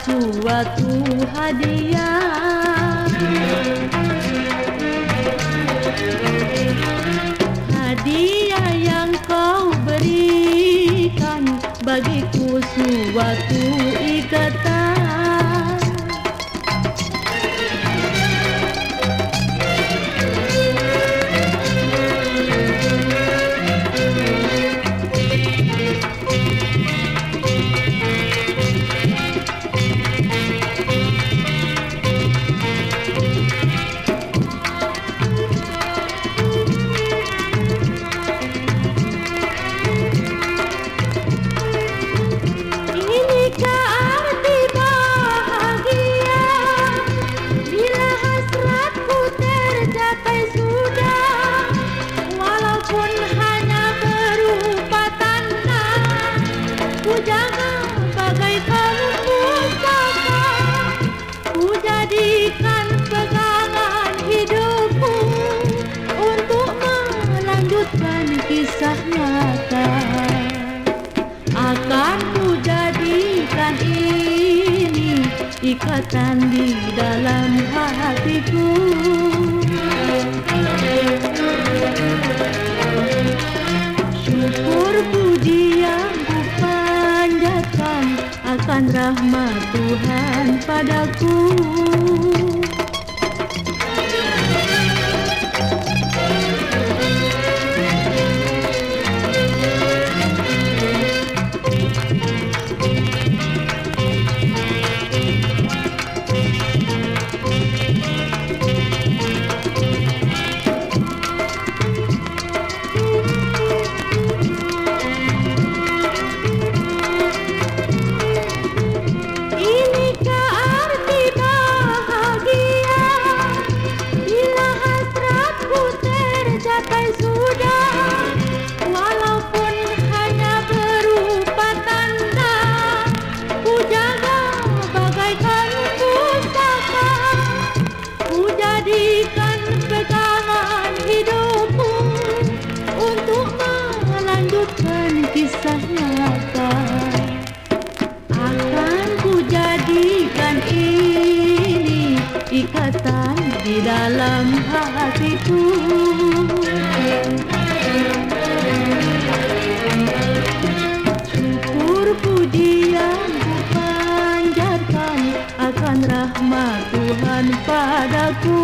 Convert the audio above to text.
suatu hadiah. Hadiah yang kau berikan bagiku suatu akan ku jadikan ini ikatan di dalam hatiku. Syukur puji yang ku akan rahmat Tuhan padaku di dalam hatiku. Syukur puji yang ku panjatkan akan rahmat Tuhan padaku